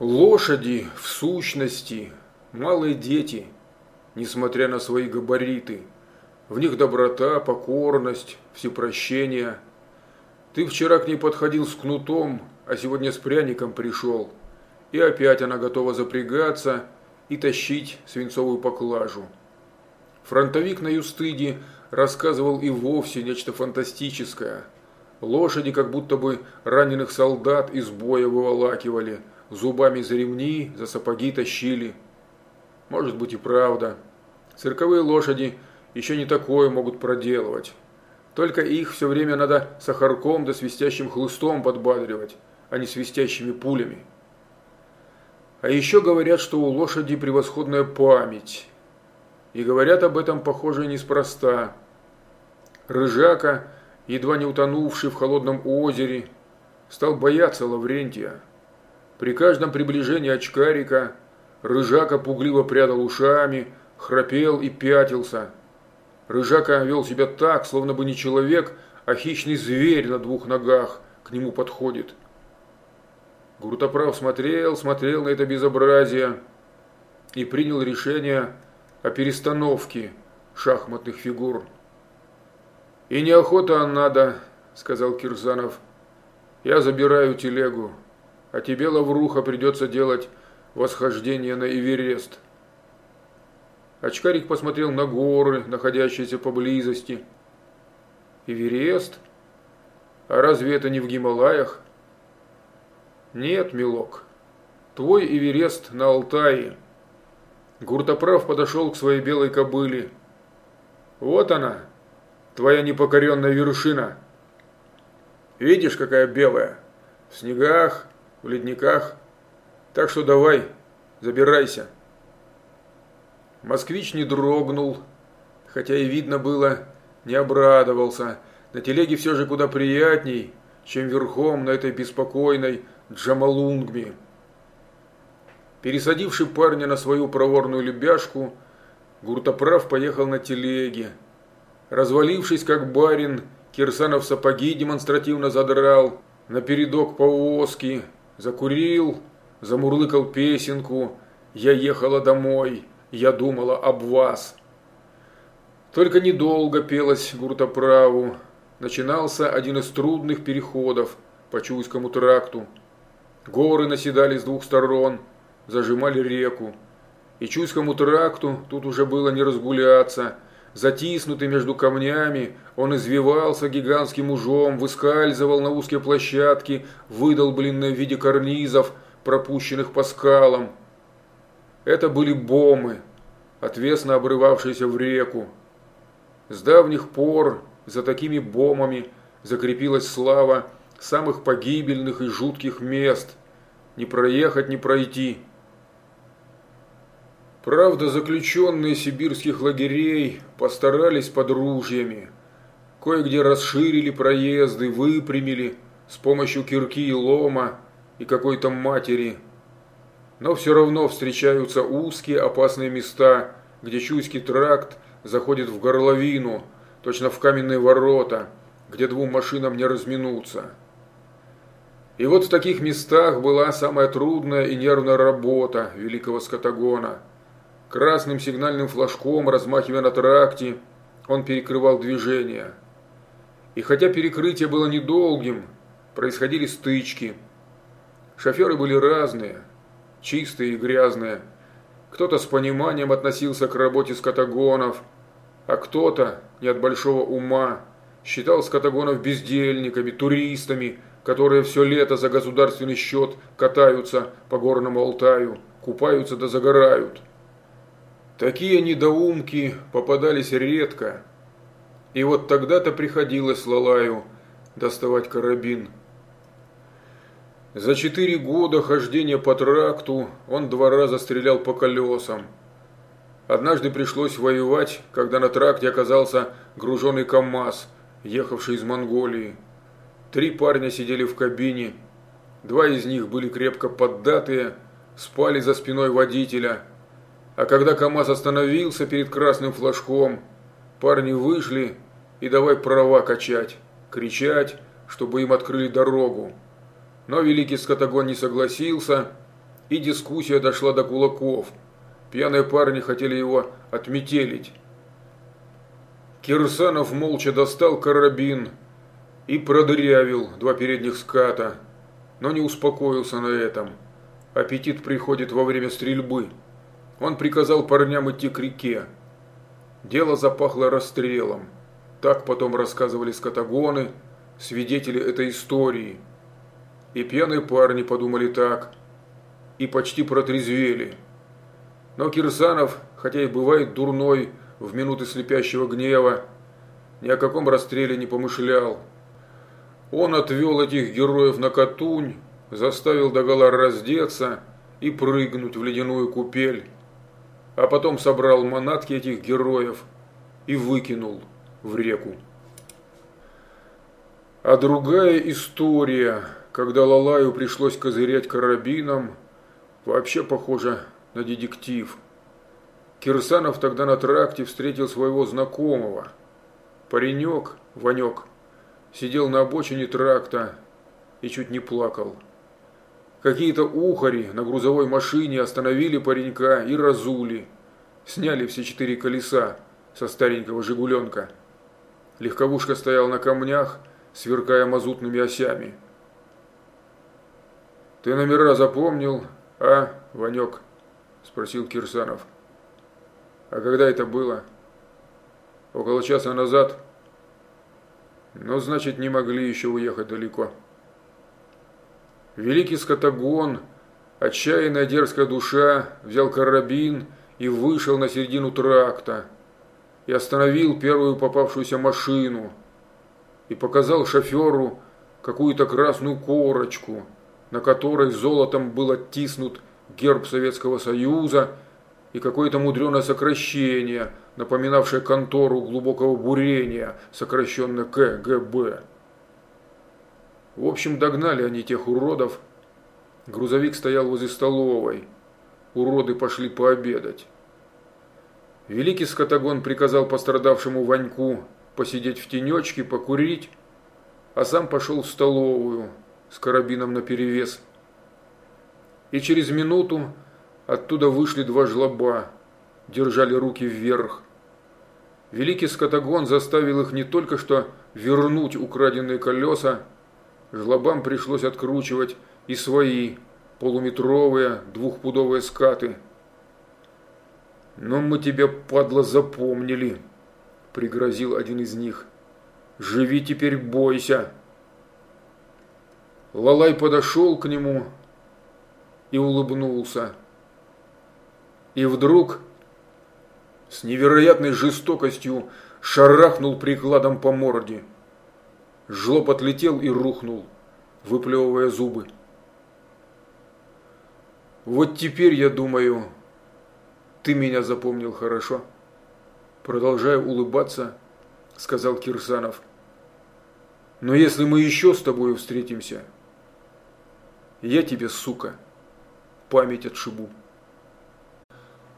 Лошади, в сущности, малые дети, несмотря на свои габариты. В них доброта, покорность, всепрощение. Ты вчера к ней подходил с кнутом, а сегодня с пряником пришел. И опять она готова запрягаться и тащить свинцовую поклажу. Фронтовик на Юстыде рассказывал и вовсе нечто фантастическое. Лошади как будто бы раненых солдат из боя выволакивали – зубами за ремни, за сапоги тащили. Может быть и правда. Цирковые лошади еще не такое могут проделывать. Только их все время надо сахарком да свистящим хлыстом подбадривать, а не свистящими пулями. А еще говорят, что у лошади превосходная память. И говорят об этом, похоже, неспроста. Рыжака, едва не утонувший в холодном озере, стал бояться Лаврентия. При каждом приближении очкарика Рыжака пугливо прядал ушами, храпел и пятился. Рыжака вел себя так, словно бы не человек, а хищный зверь на двух ногах к нему подходит. Гуртоправ смотрел, смотрел на это безобразие и принял решение о перестановке шахматных фигур. «И неохота надо», – сказал Кирсанов. «Я забираю телегу а тебе, Лавруха, придется делать восхождение на Эверест. Очкарик посмотрел на горы, находящиеся поблизости. Эверест? А разве это не в Гималаях? Нет, милок. Твой Эверест на Алтае. Гуртоправ подошел к своей белой кобыле. Вот она, твоя непокоренная вершина. Видишь, какая белая? В снегах, в ледниках. Так что давай, забирайся. Москвич не дрогнул, хотя и видно было, не обрадовался. На телеге все же куда приятней, чем верхом на этой беспокойной Джамалунгме. Пересадивший парня на свою проворную лебяшку, Гуртоправ поехал на телеге. Развалившись как барин, Кирсанов сапоги демонстративно задрал, на передок повозки, Закурил, замурлыкал песенку «Я ехала домой, я думала об вас». Только недолго пелось гуртоправу. Начинался один из трудных переходов по Чуйскому тракту. Горы наседали с двух сторон, зажимали реку. И Чуйскому тракту тут уже было не разгуляться – Затиснутый между камнями, он извивался гигантским ужом, выскальзывал на узкие площадки, выдолбленные в виде карнизов, пропущенных по скалам. Это были бомы, отвесно обрывавшиеся в реку. С давних пор за такими бомами закрепилась слава самых погибельных и жутких мест. Не проехать, не пройти – Правда, заключенные сибирских лагерей постарались под ружьями. Кое-где расширили проезды, выпрямили с помощью кирки и лома и какой-то матери. Но все равно встречаются узкие опасные места, где Чуйский тракт заходит в горловину, точно в каменные ворота, где двум машинам не разминуться. И вот в таких местах была самая трудная и нервная работа великого скотагона – Красным сигнальным флажком, размахивая на тракте, он перекрывал движение. И хотя перекрытие было недолгим, происходили стычки. Шоферы были разные, чистые и грязные. Кто-то с пониманием относился к работе скотагонов, а кто-то, не от большого ума, считал скотагонов бездельниками, туристами, которые все лето за государственный счет катаются по горному Алтаю, купаются да загорают. Такие недоумки попадались редко. И вот тогда-то приходилось Лалаю доставать карабин. За четыре года хождения по тракту он два раза стрелял по колесам. Однажды пришлось воевать, когда на тракте оказался груженный КАМАЗ, ехавший из Монголии. Три парня сидели в кабине. Два из них были крепко поддатые, спали за спиной водителя – а когда КамАЗ остановился перед красным флажком, парни вышли и давай права качать, кричать, чтобы им открыли дорогу. Но великий скотогон не согласился и дискуссия дошла до кулаков. Пьяные парни хотели его отметелить. Кирсанов молча достал карабин и продырявил два передних ската, но не успокоился на этом. Аппетит приходит во время стрельбы. Он приказал парням идти к реке. Дело запахло расстрелом. Так потом рассказывали скотагоны, свидетели этой истории. И пьяные парни подумали так. И почти протрезвели. Но Кирсанов, хотя и бывает дурной в минуты слепящего гнева, ни о каком расстреле не помышлял. Он отвел этих героев на Катунь, заставил догола раздеться и прыгнуть в ледяную купель а потом собрал манатки этих героев и выкинул в реку. А другая история, когда Лалаю пришлось козырять карабином, вообще похожа на детектив. Кирсанов тогда на тракте встретил своего знакомого. Паренек, Ванек, сидел на обочине тракта и чуть не плакал. Какие-то ухари на грузовой машине остановили паренька и разули. Сняли все четыре колеса со старенького «Жигуленка». Легковушка стояла на камнях, сверкая мазутными осями. «Ты номера запомнил, а, Ванек?» – спросил Кирсанов. «А когда это было?» «Около часа назад?» «Ну, значит, не могли еще уехать далеко». Великий скотогон, отчаянная дерзкая душа, взял карабин и вышел на середину тракта, и остановил первую попавшуюся машину, и показал шоферу какую-то красную корочку, на которой золотом был оттиснут герб Советского Союза и какое-то мудреное сокращение, напоминавшее контору глубокого бурения, сокращенно КГБ. В общем, догнали они тех уродов. Грузовик стоял возле столовой. Уроды пошли пообедать. Великий скотогон приказал пострадавшему Ваньку посидеть в тенечке, покурить, а сам пошел в столовую с карабином наперевес. И через минуту оттуда вышли два жлоба, держали руки вверх. Великий скотогон заставил их не только что вернуть украденные колеса, Жлобам пришлось откручивать и свои полуметровые двухпудовые скаты. «Но мы тебя, падла, запомнили», – пригрозил один из них. «Живи теперь, бойся». Лалай подошел к нему и улыбнулся. И вдруг с невероятной жестокостью шарахнул прикладом по морде – Жлоб отлетел и рухнул, выплевывая зубы. Вот теперь, я думаю, ты меня запомнил хорошо. Продолжая улыбаться, сказал Кирсанов. Но если мы еще с тобой встретимся, я тебе, сука, память отшибу.